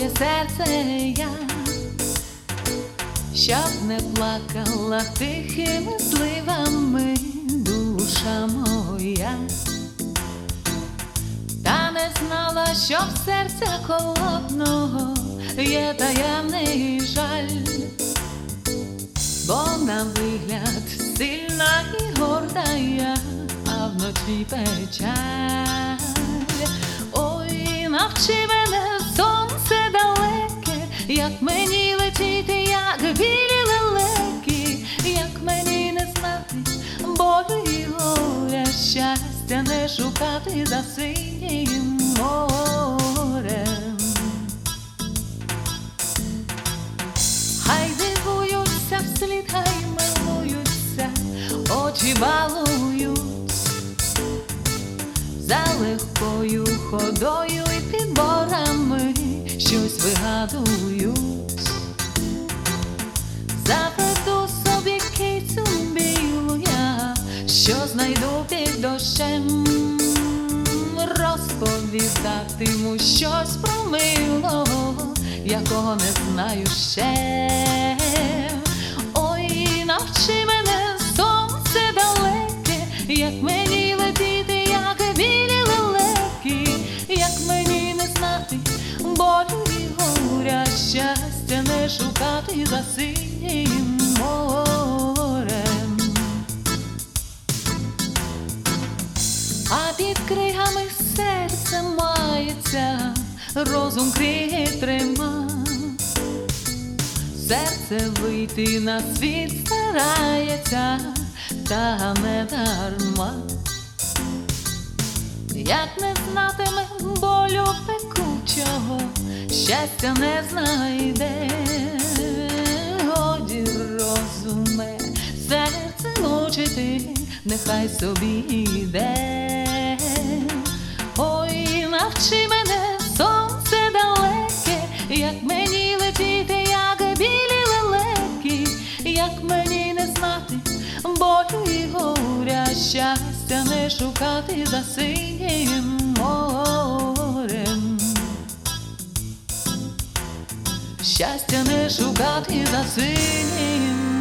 серце я, щоб не плакала тихими зливами душа моя, та не знала, що в серця холодного є таємний жаль, бо на вигляд сильна і горда я, а вночі печаль. Ой, навчи мені летіти, як білі лелеки, як мені не знати болю і горя, щастя не шукати за синім морем. Хай дивуються вслід, хай милуються, очі балують за легкою ходою і підборами щось вигадують, що знайду під дощем, розповідатиму щось про милого, якого не знаю ще. Ой, навчи мене сонце далеке, як мені летіти, як білі лелеки, як мені не знати болю і горя, щастя не шукати за синім морем. Кригами серце мається, розум криги трима. Серце вийти на світ старається, та не дарма. Як не знатиме болю пекучого, щастя не знайде, годі розуме, серце мучити, нехай собі не знати болю і горя, щастя не шукати за синім морем. Щастя не шукати за синім